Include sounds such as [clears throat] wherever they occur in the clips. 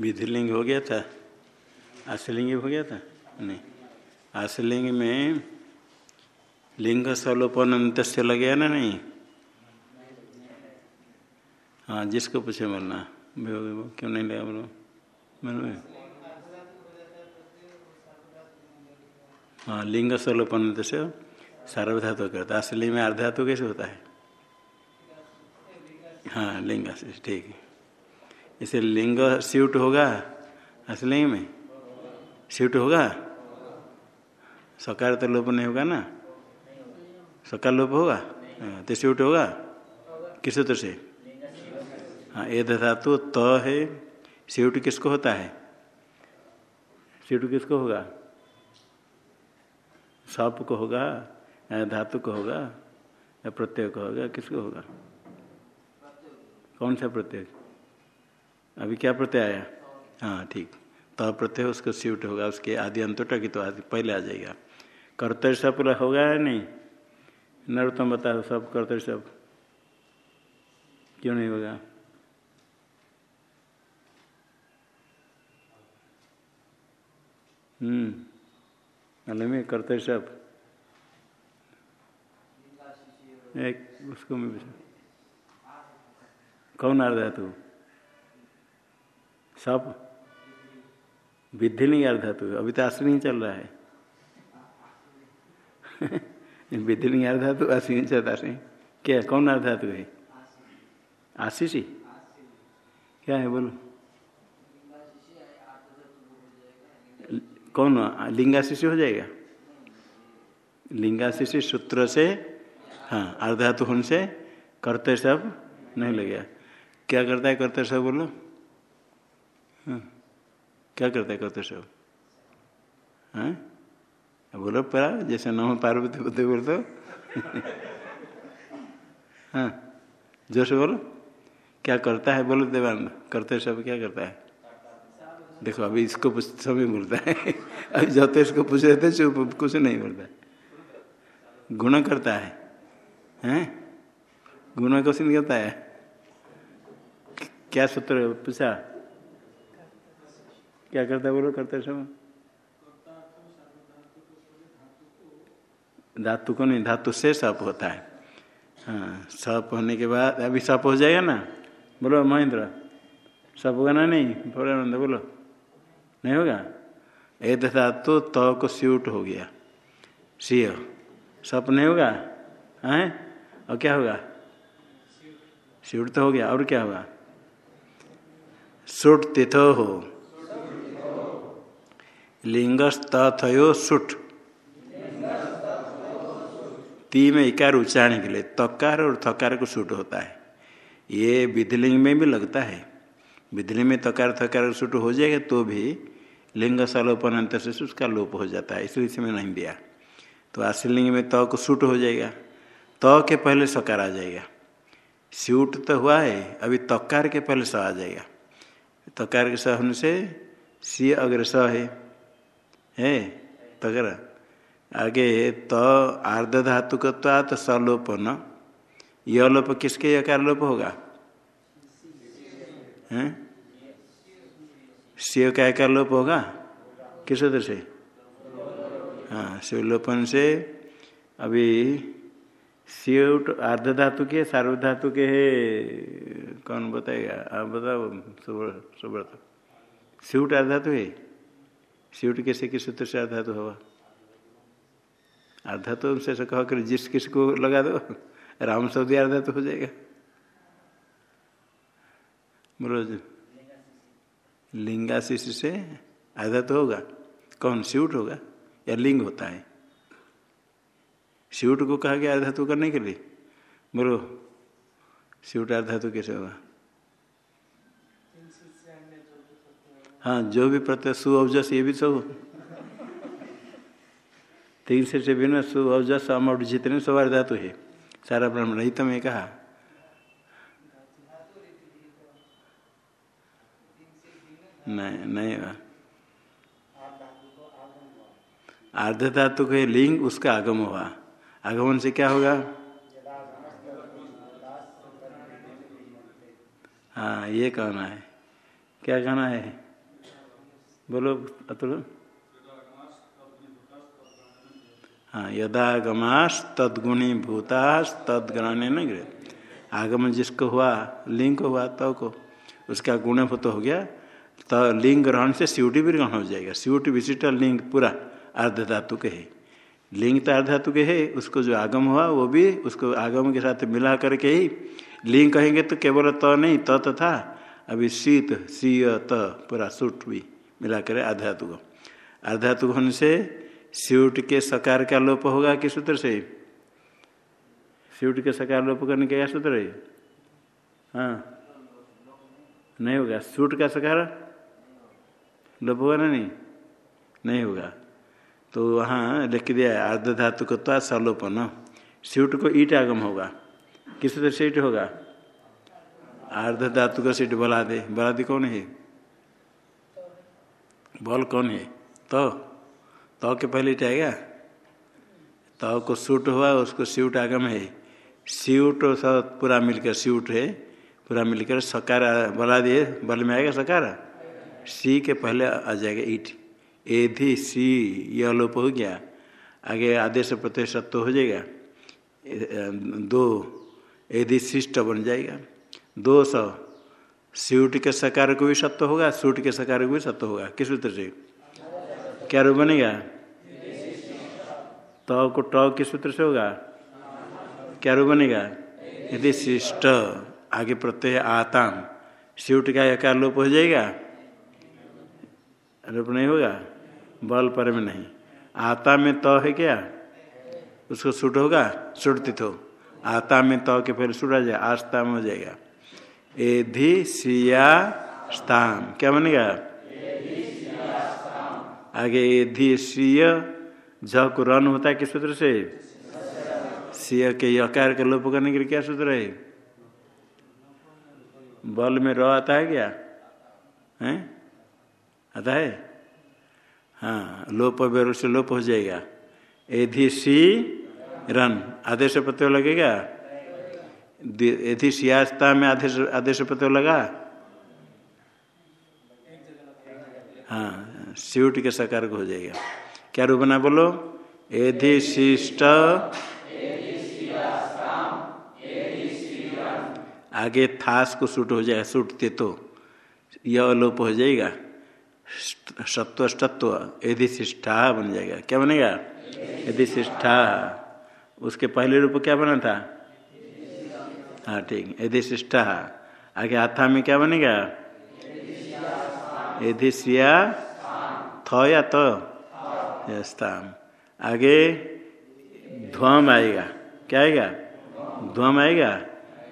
विधिलिंग हो गया था। आश्रलिंग हो गया था? नहीं। आशलिंग में लिंग स्वलोपन अंत से लग गया ना नहीं? हाँ जिसको पूछे बोलना। क्यों नहीं लगा बोलो? बोलो। हाँ लिंग स्वलोपन अंत से सार्वधातु करता असली में अर्धातु कैसे होता है? हाँ लिंग ठीक है। इसे लिंग स्यूट होगा असलिंग में? स्यूट होगा? सकार तो लोप नहीं होगा ना? सकार लोप होगा? तो स्यूट होगा? किस सूत्र से? हाँ ये धातु त तो है स्यूट किसको होता है? स्यूट किसको होगा? सप को होगा या धातु को होगा या प्रत्यय को होगा, किसको होगा? कौन सा प्रत्यय? अभी क्या प्रत्यय आया? हाँ ठीक। तो प्रत्यय उसको स्यूट होगा, उसके आदि अंत टकी तो आदि पहले आ जाएगा। कर्तव्य सब होगा या नहीं? नरोत्तम बता सब कर्तव्य सब। क्यों नहीं होगा? हम्म में कर्तव्य सब। एक, उसको मैं कौन अर्ध है तू? सब विधि नहीं अर्ध तू अभी तो आश्री नहीं चल रहा है। [laughs] विधि नहीं अर्ध तू आशी नहीं चलता से क्या कौन अर्ध तू है? आशीष ही। क्या है बोलो? कौन? लिंगाशिषि हो जाएगा? लिंगाशिषि सूत्र से हाँ अर्धातु होने से करते सब नहीं लगेगा। क्या करता है करते सब बोलो? हाँ क्या करता है करते सब? हाँ? बोलो परा, जैसे नम पार्वती बुद्धि बोल तो। [laughs] हाँ। जोश बोलो। क्या करता है? बोलो देवानंद करते सब क्या करता है? देखो, अभी इसको समय बोलता है। [laughs] अभी जब तो इसको पूछ रहे थे कुछ नहीं बोलता गुण करता है। हैं? गुण कुछ नहीं करता है? क्या सूत्र पूछा? क्या करता बोलो करते समय धातु को नहीं, धातु से सप होता है। हाँ सप होने के बाद, अभी सप हो जाएगा ना? बोलो महेंद्र, सप होगा ना नहीं? पूर्णानंद बोलो। नहीं होगा? एक धातु तो को स्यूट हो गया। सी सप नहीं होगा? हैं? और क्या होगा? स्यूट तो हो गया। और क्या होगा? सुट तिथो हो। लिंगस्तथयो सुट ती में इकार उच्चारण के लिए तकार और थकार को सुट होता है ये विधिलिंग में भी लगता है विधिलिंग में तकार थकार सुट हो जाएगा तो भी लिंग सलोपन अंत से उसका लोप हो जाता है इसलिए इसमें नहीं दिया तो आशीलिंग में त को सुट हो जाएगा त के पहले सकार आ जाएगा सूट तो हुआ है अभी तकार के पहले स आ जाएगा तकार के स होने से सी अग्र स है है तकर आगे तो आर्ध धातु तो सलोप न यह लोप किसके यकार लोप होगा? हैं? शिव का यकार लोप होगा? किस उधर से? हाँ शिवलोपन से। अभी शिव आर्ध धातु के, सार्वधातु के है। कौन बताएगा? आप बताओ सुब्रत स्यूट आधातु है। स्यूट कैसे किस सूत्र से आधातु होगा। आधातु उनसे से कहो कर जिस किस को लगा दो, राम सऊदी आधा तो हो जाएगा। बोलो लिंगाशिष से आधातु होगा। कौन, स्यूट होगा या लिंग होता है? स्यूट को कहा गया आधातु करने के लिए। बोलो स्यूट आधातु कैसे होगा? हाँ जो भी प्रत्यय सु अवजस ये भी सब। तीन से से बिना सु अवजस अमौट जितने सवार धातु है, सारा ब्रह्म नहीं तो मैं कहा। नहीं नहीं आर्ध धातु के लिंग, उसका आगम हुआ। आगमन से क्या होगा? हाँ ये कहना है। क्या कहना है? बोलो, अतुल। हाँ यदागमास तदगुणी भूतास तदग्रहण न गृह आगमन जिसको हुआ, लिंग हुआ तव को, उसका गुणभूत हो गया। तो लिंग ग्रहण से स्यूटी भी ग्रहण हो जाएगा। स्यूटी विशिष्ट लिंग पूरा अर्ध धातु के है। लिंग तो अर्ध धातु के है, उसको जो आगम हुआ, वो भी उसको आगम के साथ मिला करके ही लिंग कहेंगे तो केवल त तो नहीं, त तो था अभी शीत सी त पूरा सूट भी। मिला कर आध्यात्ु को आध्यात्ु होने से स्यूट के सकार का लोप होगा किस सूत्र से? स्यूट के सकार लोप करने का क्या सूत्र है? हाँ। नहीं होगा। सूट का सकार? लोप होगा ना नहीं? नहीं होगा। तो वहाँ लिख दिया अर्ध धातु को तो सलोपन। स्यूट को ईट आगम होगा। किस तरह सीट होगा? अर्ध धातु का सीट बला दे। बला दे कौन है? बल कौन है? तो। तो के पहले आएगा तो को सूट हुआ, उसको स्यूट आगम है। स्यूट सब पूरा मिलकर स्यूट है। पूरा मिलकर सकार बला दिए। बल में आएगा सकार? सी के पहले आ जाएगा ईट। एधि सी, यह लोप हो गया। आगे आदेश प्रत्यय सत्व हो जाएगा। दो। एधि शिष्ट बन जाएगा। दो सौ। स्यूट के सकार को भी सत्य होगा, सूट के सकार को भी सत्य होगा। किस सूत्र से? क्या रूप बनेगा? तो को ट किस सूत्र से होगा? क्या रूप बनेगा? यदि शिष्ट, आगे प्रत्यय आताम स्यूट का यकार लोप हो जाएगा? रूप नहीं होगा? बल पर में नहीं। आता में त तो है क्या? उसको सूट होगा? सुटतित हो आता में त तो के फिर सुटा जाए आस्ता में हो जाएगा। एधि सिया स्ताम क्या बनेगा आगे एधि सिय झ को रन होता है किस सूत्र से? सिय के यकार के लोप करने के लिए क्या सूत्र है? बल में र आता है क्या? है? आता है? हाँ लोप बेरो से लोप हो जाएगा। एधि सी रन आदेश पत्र लगेगा? एधि सियास्ता में आदेश आदेश पत्र लगा। हाँ स्यूट के सकार को हो जाएगा। क्या रूप बना बोलो? एधि शिष्ट, आगे थास को सूट हो जाएगा सूटते तो। यह लोप हो जाएगा। सत्व सत्व, यदि शिष्ठा बन जाएगा। क्या बनेगा? यदि शिष्ठा उसके पहले रूप क्या बना था? हाँ ठीक यदि शिष्ठा आगे आथा में क्या बनेगा? यदि सिया थ या तो स्थाम आगे ध्वम आएगा। क्या आएगा? ध्वम आएगा।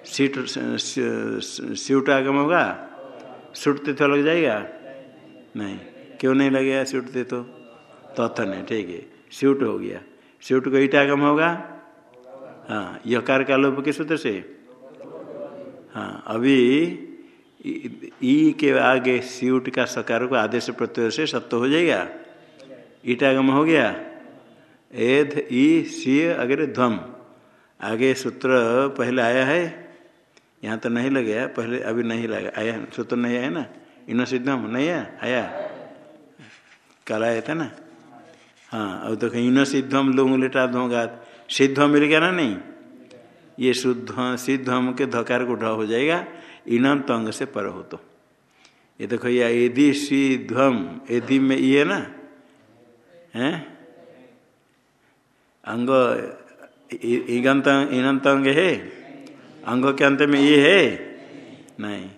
सीट सीट आगम होगा। सुटते तो लग जाएगा। नहीं। क्यों नहीं लगेगा सीटते तो नहीं, ठीक है। स्यूट हो गया। स्यूट को ईटागम होगा। हाँ यकार का लोभ के सूत्र से? हाँ अभी ई के आगे स्यूट का सकार को आदेश प्रत्यय से सत्य हो जाएगा? ईटागम हो गया? एध, ई, सी, अगर, ध्वम। आगे सूत्र पहले आया है? यहाँ तो नहीं लगे पहले अभी नहीं लगा। आया सूत्र नहीं आया ना? इन सिद्धम नहीं है? आया? कल आया था ना? हाँ अब तो कहीं इन सिद्धम लोग लेटा दूँगा सिद्धम मिल गया ना नहीं? ये शुद्ध सिद्धम के धकार को ढ हो जाएगा, इनम तंग से पर हो तो। ये देखो या यदि सिद्धम, यदि में ये ना? है? अंग इगंत, इनंत अंग है? अंग के अंत में ये है? नहीं।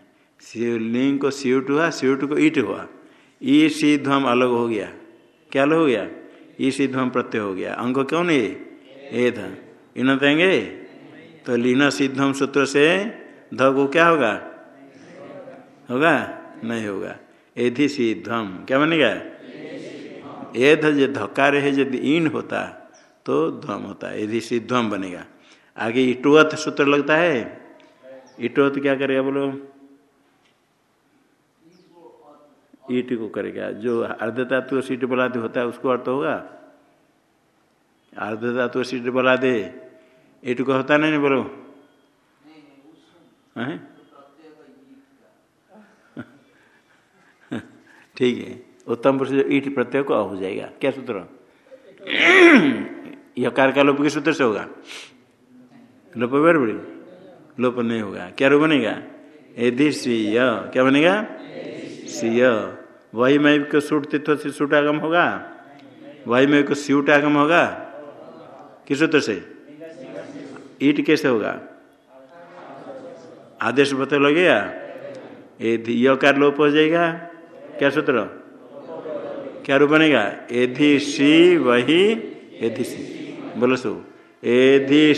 लिंग को स्यूट हुआ स्यूट को ईट हुआ। ई सिद्धम अलग हो गया। क्या अलग हो गया? ई सिद्धम प्रत्यय हो गया। अंग क्यों नहीं? ए ध इन देंगे तो लीन सिद्धम सूत्र से ध को क्या होगा? होगा? नहीं होगा। एधि सिद्धम। क्या बनेगा? एध जो धकार है यदि इन होता तो ध्वम होता। है यदि सिद्धम बनेगा। आगे इटोत सूत्र लगता है। इटोत क्या करेगा बोलो? ईट को करेगा। जो अर्ध धातु सीट बला दे होता है, उसको अर्थ होगा? अर्ध धातु सीट बला दे। ईट को होता नहीं बोलो। [laughs] ठीक है। उत्तम पुरुष ईट प्रत्यय को हो जाएगा। क्या सूत्र? [clears throat] यकार का लोप किस सूत्र से होगा? लोप बड़ी? लोप नहीं होगा। क्या रूप बनेगा? यदि सीय क्या बनेगा? सीय वही मैं को सूट तिथ्व से सूट आगम होगा? वही मैं को स्यूट आगम होगा? किस सूत्र से? ईट कैसे होगा? आदेश बता लगेगा ये कार लोप हो जाएगा? क्या सूत्र? क्या रूप बनेगा? एधि सी, वही एधि सी। बोलो सो। एधि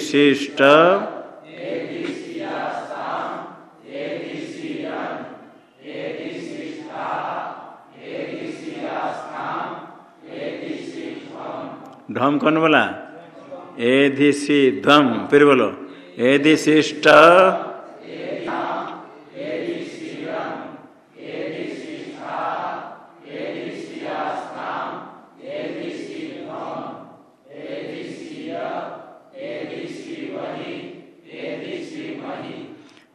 ढम कौन बोला? एधि ध्वम फिर बोलो। एधि शिष्ट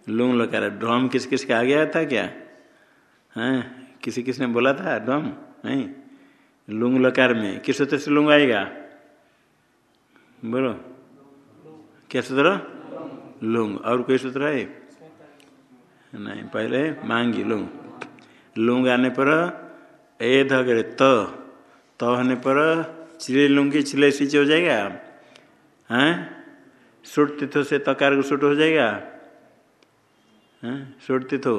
लूंग लकार ड्रम किस किस का आ गया था क्या? हैं, किसी किसने बोला था? ड्रम नहीं। लुंग लकार में। किस सूत्र से लुंग आएगा? बोलो क्या सूत्र लुंग और कोई सूत्र है नहीं पहले मांगी लुंग लुंग आने पर ए धगरे त तो होने पर चिले लुंगी चिले सिंच हो जाएगा हैं सुट तिथो से तकार को सुट हो जाएगा सुटती तो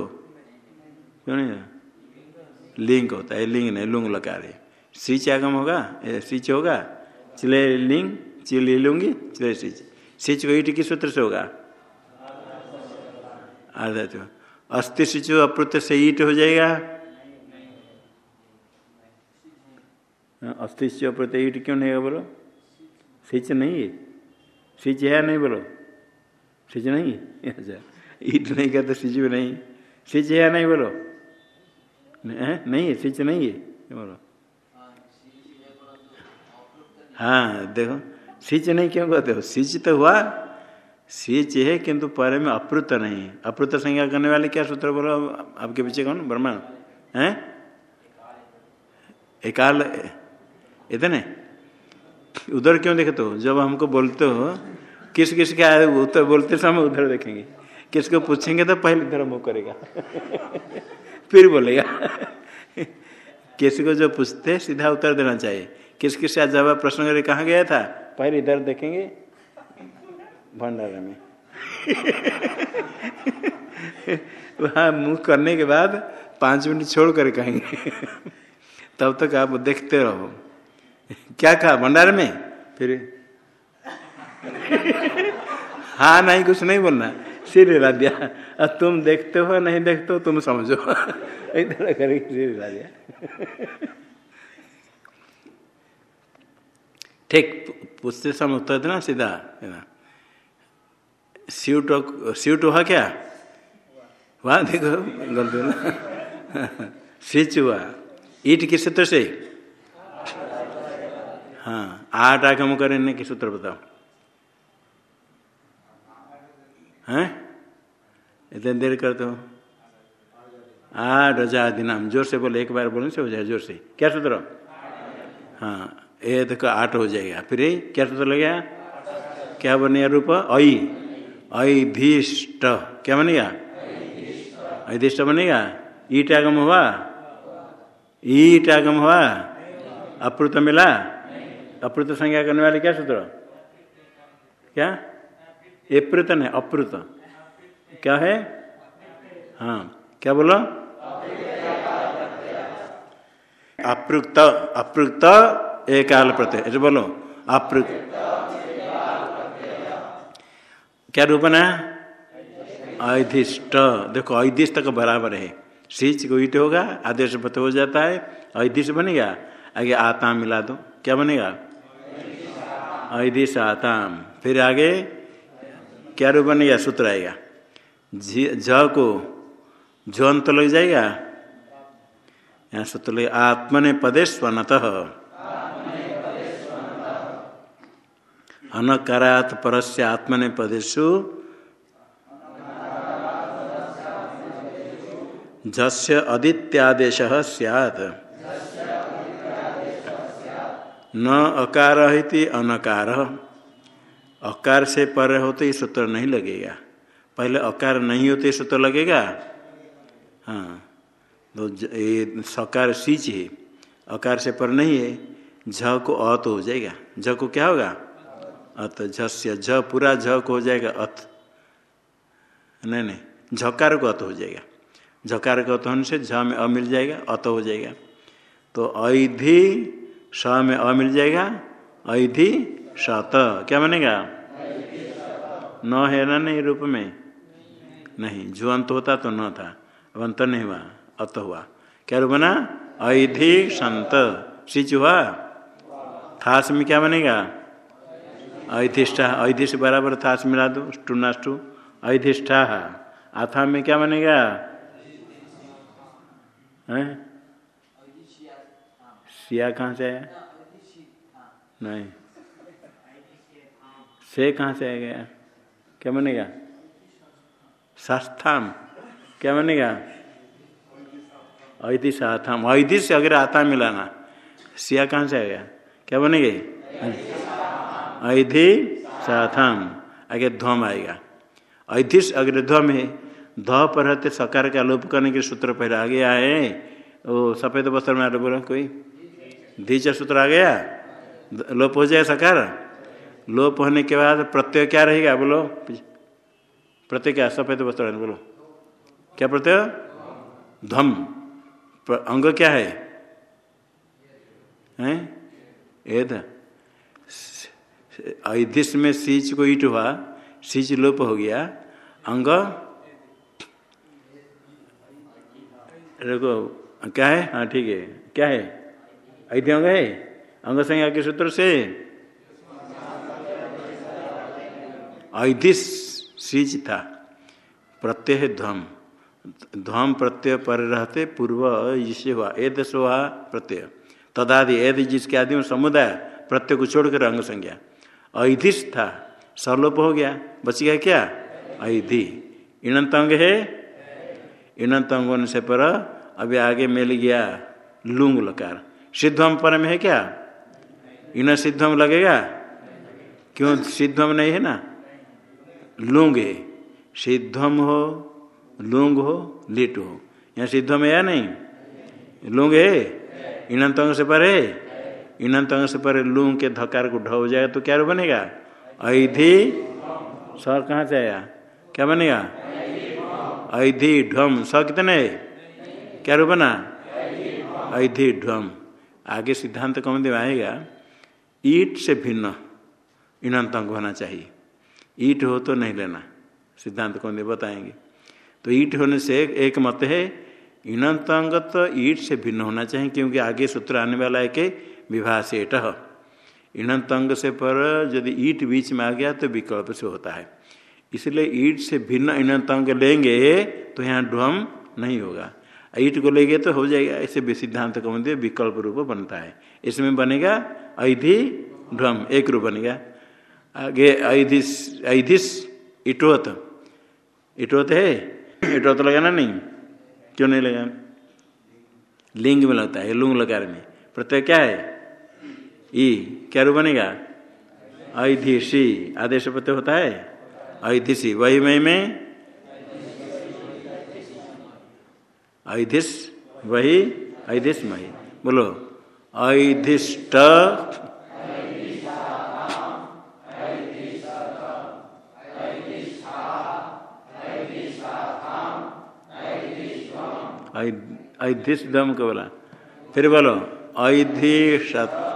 क्यों नहीं लिंग होता है लिंग नहीं लुंग लकार है सिच आगम होगा सिच होगा चिले लिंग चिले लूँगी चिले सिच को ईट किस सूत्र से होगा? आधा तो। अस्थि सिच अप्रुत से ईट हो जाएगा? अस्थि सिच अप्रुत ईट क्यों नहीं है बोलो? सिच नहीं है। सिच है नहीं बोलो? सिच नहीं अच्छा ईट नहीं कहते सिच भी नहीं। सिच है नहीं बोलो? नहीं है, सिच नहीं है। बोलो। हाँ देखो। सिच नहीं, क्यों कहते हो? सिच तो हुआ, सिच है, किंतु पर में अप्रुत नहीं अप्रुत संज्ञा करने वाले क्या सूत्र बोलो? आपके पीछे कौन? ब्रह्मांड है? एकाल, इतने? उधर क्यों देखते हो? जब हमको बोलते हो, किस किस के आए उत्तर बोलते समय उधर देखेंगे। किसको पूछेंगे तो पहले इधर मुँह करेगा। [laughs] फिर बोलेगा। [laughs] किसी को जो पूछते सीधा उत्तर देना चाहिए। किस किस का जवाब प्रश्न करे कहाँ गया था? पहले इधर देखेंगे। भंडारा में। [laughs] वहाँ मुँह करने के बाद पाँच मिनट छोड़ कर कहेंगे। [laughs] तब तक आप देखते रहो। क्या कहा? भंडारे में? फिर [laughs] हाँ नहीं, कुछ नहीं बोलना। सिर हिला दिया। अब तुम देखते हो, नहीं देखते हो, तुम समझो। इधर करके सिर हिला दिया। ठीक पूछते समय उत्तर देना सीधा देना सीट सीट हुआ क्या? वहाँ देखो, गलत ना? [laughs] स्विच हुआ। ईट किस सूत्र से? हाँ आठ आगम करें किस सूत्र बताओ? हैं? इतने देर करते हो? आठ हज़ार दिन ज़ोर से बोले, एक बार बोलने से हो जाए ज़ोर से। क्या सूत्र? हाँ। ये देखो आठ हो जाएगा। फिर क्या सूत्र लगेगा क्या बनेगा रूप? अई। अधीष्ट क्या बनेगा? अधीष्ट बनेगा? ईट आगम हुआ? ईट आगम हुआ? अप्रुत मिला? अप्रुत संज्ञा करने वाले क्या सूत्र? क्या? एप्रुत नहीं अप्रुत क्या है? हाँ क्या बोलो? अप्रुक्त अप्रुक्त एकाल प्रत्यय ऐसे बोलो अप्रुक्त क्या रूप बना अधिष्ट देखो अधिष्ट का बराबर है। सिच को ईट होगा, आदेश पत हो जाता है। अधिष्ट बनेगा? आगे आताम मिला दो। क्या बनेगा? अधिश आताम फिर आगे क्या रूप बनेगा? सूत्र आएगा। झ को झन तो लग जाएगा? यहाँ सूत्र लगे, आत्मने पदे स्वनत। अनकारात आत्मने पदेशु जस्य अदित्यादेश सैत् न अकार अनकार। अकार से पर होते ही सूत्र नहीं लगेगा। पहले अकार नहीं होते सूत्र लगेगा? हाँ। तो ये सकार सीच है। अकार से पर नहीं है। झ को अत हो जाएगा। झ को क्या होगा? अत झस्य झ पूरा झ को हो जाएगा अत। नहीं नहीं, झकार को अत हो जाएगा। झकार को अत होने से झ में अ मिल जाएगा, अत हो जाएगा। तो ऐधि स में अ मिल जाएगा, ऐधि सत क्या बनेगा? न है ना नहीं रूप में? नहीं जो अंत होता तो न था अब अंत नहीं हुआ, अत हुआ। क्या रूप बना? ऐधि संत सिच हुआ? थास में क्या बनेगा? ऐधिष्ठा ऐधिष्ठ बराबर था मिला दो स्टूनाष्टु ऐधिष्ठा आथा में क्या बनेगा? सिया कहाँ से आया? नहीं। से कहाँ से आ गया? क्या बनेगा? शास्थाम क्या बनेगा? साथाम ऐति से अगर आता मिलाना सिया कहाँ से आ गया? क्या बनेगे? ऐधि साथाम। आगे ध्वम आएगा। ऐधिस अगर ध्वम है। ध पर रहते सकार का लोप करने के सूत्र पहले आगे आए। वो सफ़ेद वस्त्र में आगे बोला कोई? धीच सूत्र आ? गया लोप हो जाए सकार? लोप होने के बाद प्रत्यय क्या रहेगा? बोलो। प्रत्यय क्या? सफ़ेद वस्त्र बोलो। क्या प्रत्यय? ध्वम। अंग क्या है? हैं? ऐधिस में सीच को ईट हुआ, सीच लोप हो गया। अंग? देखो, क्या है? हाँ ठीक है। क्या है? ऐति अंग है? अंग संज्ञा के सूत्र से? ऐधिस सीच था। प्रत्यय है ध्वम। ध्वम प्रत्यय पर रहते पूर्व जिससे हुआ एद हुआ प्रत्यय। तदादि एद जिसके आदि में समुदाय, प्रत्यय को छोड़कर अंग संज्ञा। ऐधिस था सलोप हो गया। बच गया क्या? ऐधि। इणंत अंग है? इणंत अंग होने से पर अभी आगे मिल गया लुंग लकार। सिद्धम पर में है क्या? इन सिद्धम लगेगा? क्यों सिद्धम नहीं है ना? लुंग है। सिद्धम हो, लुंग हो, लिट हो। यहाँ सिद्धम है या नहीं? लुंग है? अंग से पर है? इनंत अंग से पर लुंग के धकार को ढ हो जाएगा तो क्या बनेगा? ऐधि स कहाँ से आया? क्या बनेगा? ऐधि ढम स कितने? क्या रूप बना? ऐधि ढम आगे सिद्धांत कौन आएगा ईट से भिन्न इनंत अंग होना चाहिए। ईट हो तो नहीं लेना। सिद्धांत कौन बताएँगे। तो ईट होने से एक मत है इनंत अंग तो ईट से भिन्न होना चाहिए, क्योंकि आगे सूत्र आने वाला है कि एट इणंत अंग से पर यदि ईट बीच में आ गया तो विकल्प से होता है। इसलिए ईट से भिन्न इणंत अंग लेंगे तो यहाँ ढम नहीं होगा। ईट को लेंगे तो हो जाएगा। ऐसे सिद्धांत का मंदिर विकल्प रूप बनता है। इसमें बनेगा ऐधि ढ्वम, एक रूप बनेगा। आगे ऐधिस ऐधिस, इटोत। इटोत है? इटोत लगाना नहीं। क्यों नहीं लगाना? लिंग में लगता है, लुंग लकार में प्रत्यय क्या है? ई क्या रूप बनेगा ऐधिशी आदेश प्रत्यय होता है ऐधिशी वही मई में ऐधिस वही ऐधिस मही बोलो ऐधिष्ट ऐधिस दम को बोला फिर बोलो ऐधिशत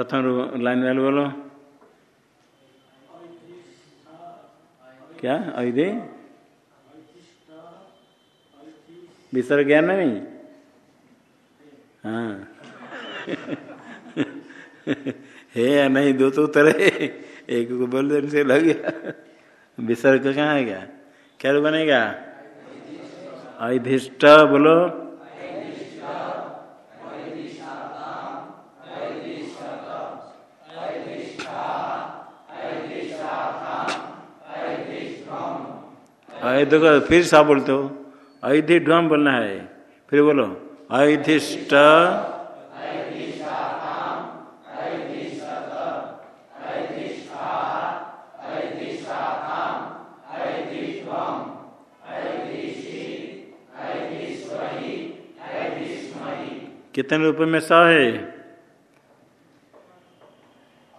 प्रथम लाइन वाले बोलो। क्या? अविधि? विसर्ग गया नहीं? हाँ। [laughs] है या नहीं, दो तो उतर एक को बोल देने से लग गया। विसर्ग कहाँ है क्या? क्या बनेगा? अधिष्ट बोलो। देखो फिर सा बोलते हो। अधि ढम बोलना है। फिर बोलो अधिष्ट कितने रूप में स है?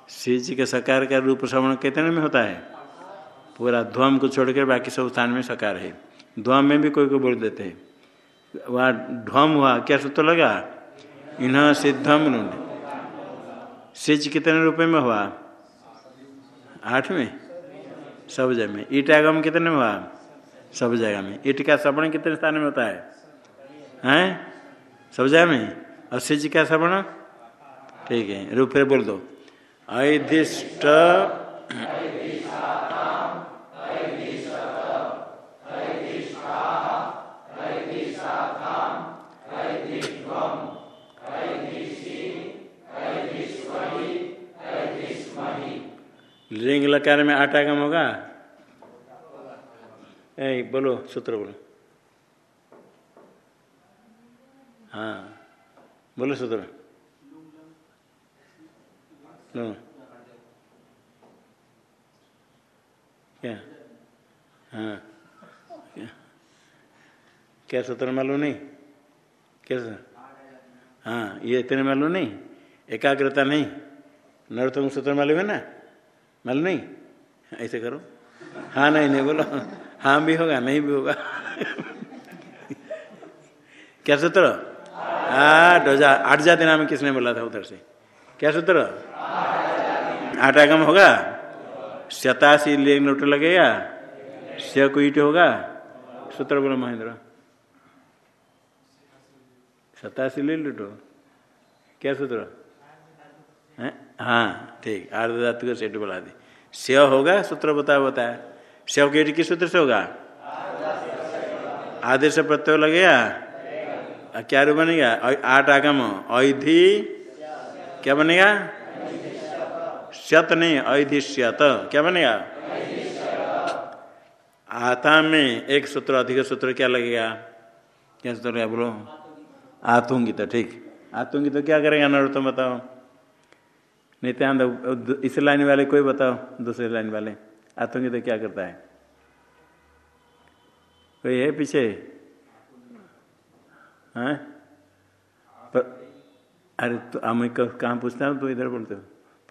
शिव जी के सकार का रूप श्रवण कितने में होता है? पूरा ध्वम को छोड़कर बाकी सब स्थान में सकार है। ध्वम में भी कोई को बोल देते हैं। वहाँ ध्वम हुआ, क्या सूत्र लगा? इन्ह सिद्धम सिज कितने रुपए में हुआ? आठ में? सब जगह में। ईट आगम कितने में हुआ? सब जगह में। ईट का श्रवण कितने स्थान में होता है? हैं? सब जगह में? और सिज का श्रवण ठीक है, रूप फिर बोल दो। ऐधिष्ट लिंग लकार में आटा कम होगा? बोलो, सूत्र बोलो। हाँ बोलो सूत्र। क्या? हाँ। क्या सूत्र मालूम नहीं? कैसा हाँ ये इतने मालूम नहीं? एकाग्रता नहीं? नरोत्तम सूत्र मालूम है ना? मालूम नहीं? ऐसे करो। हाँ नहीं नहीं, बोलो। हाँ भी होगा, नहीं भी होगा। क्या सूत्र? आठ हज़ार, आठ जाति नाम किसने बोला था उधर से? क्या सूत्र? आठ आगम होगा? सतासी ले नोट लगेगा। स को ईट होगा। सूत्र बोलो महेंद्र। सतासी ले लुटो। क्या सूत्र? हाँ? ठीक आर्ध धातु का सेठ बोला दी स्य होगा, सूत्र बता बताया। स्व के किस सूत्र से होगा? आदेश प्रत्यय लगेगा क्या रूप बनेगा? आठ आगम। ऐधि क्या बनेगा? सत नहीं ऐधिष्यत क्या बनेगा? आता में एक सूत्र, अधिक सूत्र क्या लगेगा? क्या सूत्र क्या बोलो? आतूँगी तो ठीक। आतूँगी तो क्या करेगा? नरोत्तम बताओ। नहीं तो इस लाइन वाले कोई बताओ, दूसरे लाइन वाले। आतंकी तो क्या करता है? कोई है पीछे? हाँ? पर अरे तो मैं कहाँ पूछता हूँ तो इधर बोलते हो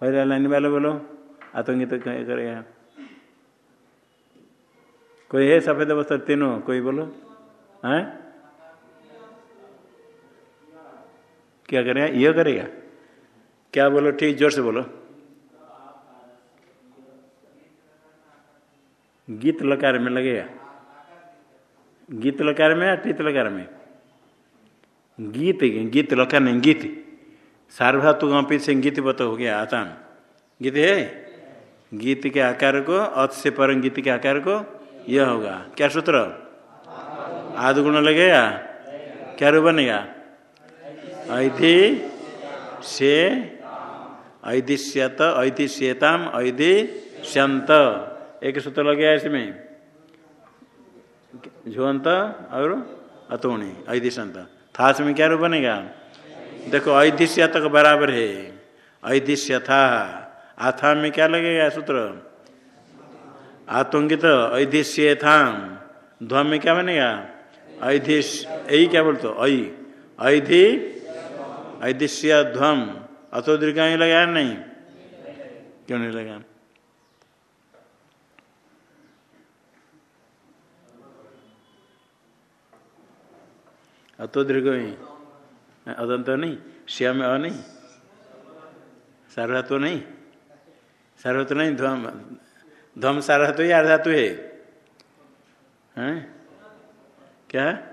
पहले लाइन वाले बोलो, आतंकी तो क्या करेगा कोई है सफ़ेद वस्त्र तीनों? कोई बोलो। हैं? क्या करेगा? ये करेगा? क्या बोलो? ठीक, ज़ोर से बोलो। गीत लकार में लगेगा। गीत लकार में या टीत लकार में? गीत गीत लकार नहीं, गीत। सार्वधातु गंपी से गीत बता हो गया आताम गीत है? गीत के आकार को अत से पर गीत के आकार को, यह होगा। क्या सूत्र? आध गुण लगेगा? क्या रू बनेगा? ऐधि से ऐधिष्यत ऐधिष्यताम ऐधिष्यंत एक सूत्र लग गया इसमें। झुवंत और अतोणी ऐधिष्यंत थास में क्या रूप बनेगा? देखो ऐधिष्य तक बराबर है। ऐधिष्य था आथा में क्या लगेगा सूत्र? आतंकित ऐधिष्य था ध्वम में क्या बनेगा? ऐधिश यही क्या बोलते ऐ। ऐधि ऐधिष्य ध्वम अतो दीर्घा ही लगा नहीं? क्यों नहीं लगा अतो दीर्घ ही अदंत नहीं? श्याम अ नहीं? सार्वधातु नहीं? सार्वधातु नहीं? ध्वम ध्वम सार्वधातु ही अर्धातु है? हैं? क्या?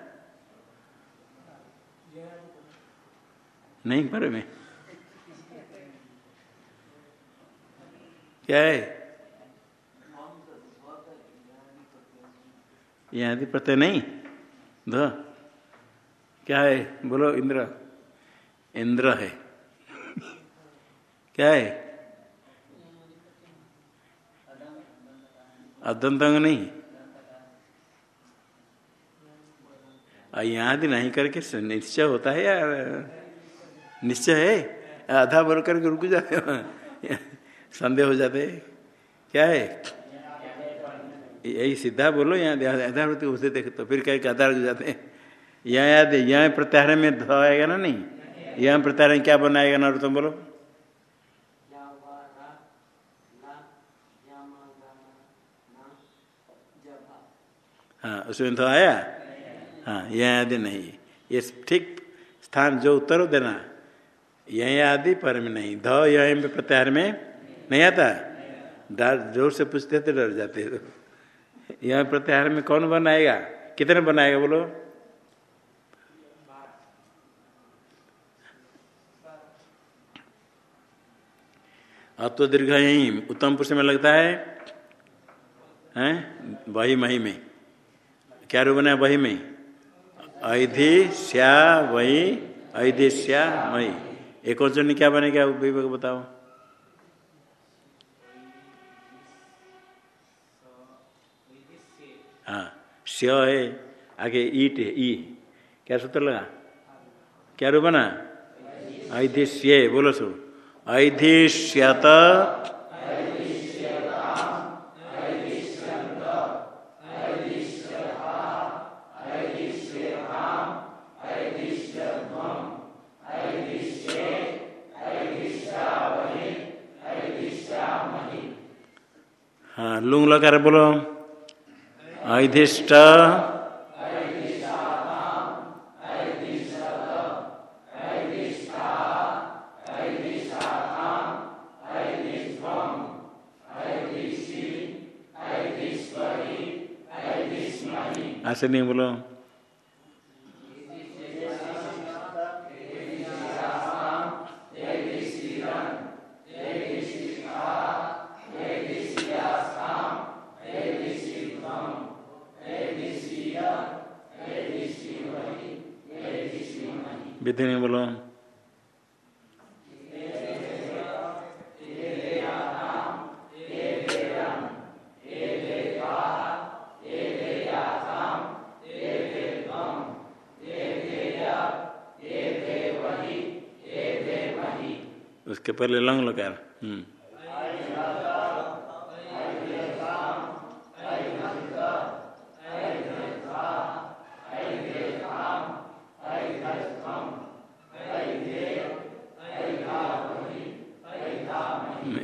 नहीं पर में। क्या है? यहाँ प्रत्यय नहीं? ध। क्या है? बोलो, इंद्र। इंद्र है। क्या है? अदंतंग नहीं। यहाँ आदि नहीं करके निश्चय होता है यार निश्चय है? आधा बोल करके रुक जाते संदेह हो जाते क्या है? यही सीधा बोलो, यहाँ आधा होते, उसे देखे तो फिर कहीं आधार हो जाते हैं। यहाँ याद है, यहाँ प्रत्याहार में ध आएगा ना, नहीं? यहाँ प्रत्याहार में क्या बनाएगा ना तुम बोलो। हाँ उसमें तो आया? हाँ यह आदि नहीं। ये ठीक स्थान जो उत्तर देना। यही आदि पर में नहीं। ध यहीं प्रत्याहार में नहीं आता? डर ज़ोर से पूछते तो डर जाते तो यह प्रत्याहार में कौन बनाएगा? कितने बनाएगा बोलो? अब तो दीर्घ यही उत्तम पुरुष में लगता है? हैं? वही मही में। क्या रूप बना वही में? ऐधि श्या वही ऐधि श्या मई एक क्या बनेगा? विवेक बताओ। श्य है आगे ईट है ई क्या सूत्र लगा क्या रूप बना ऐधिश्य बोलो सो ऐधिष्यत हाँ लुंग लगा बोलो ऐधिष्ट ऐसे नहीं बोलो पहले लंग हम्म।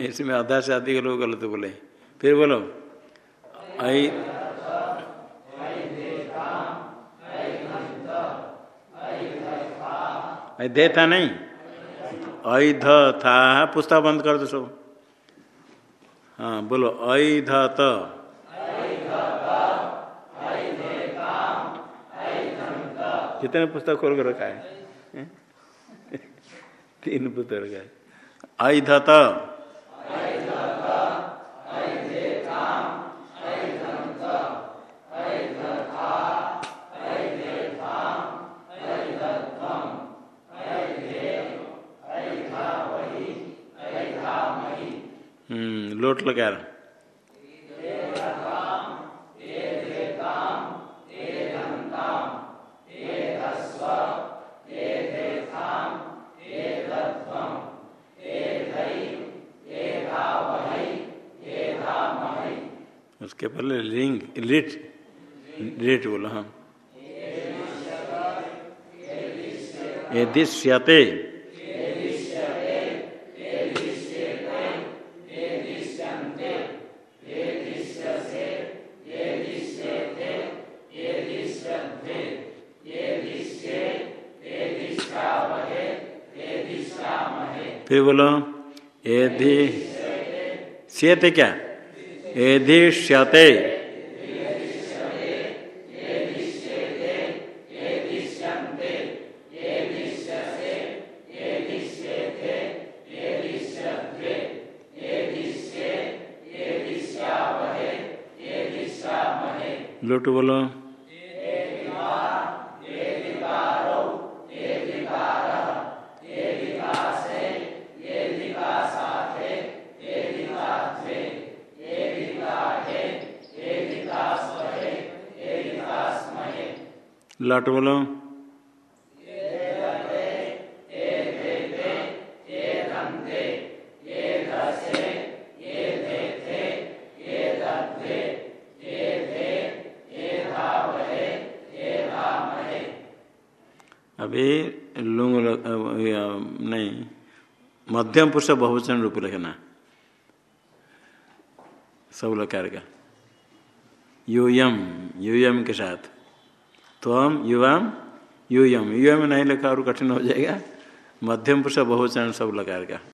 इसमें आधा से अधिक लोग गलत बोले। फिर बोलो, आई दे था नहीं। ऐध था। पुस्तक बंद कर दो सो हाँ बोलो ऐध त कितने पुस्तक खोल कर रखा है? [laughs] तीन पुस्तक रखा है। ऐध लोट लगा उसके पहले लिंग लिट लिट बोलो हाँ। यदिश्यते फिर बोलो? एधि श्यते क्या? एधिष्यते लोटू बोलो। लट बोलो। अभी लुंग नहीं, मध्यम पुरुष बहुवचन रूप लिखना सब लकार का यूयम यूयम के साथ। त्वम युवाम यूयम यूयम नहीं लिखा और कठिन हो जाएगा। मध्यम पुरुष, बहुचरण सब का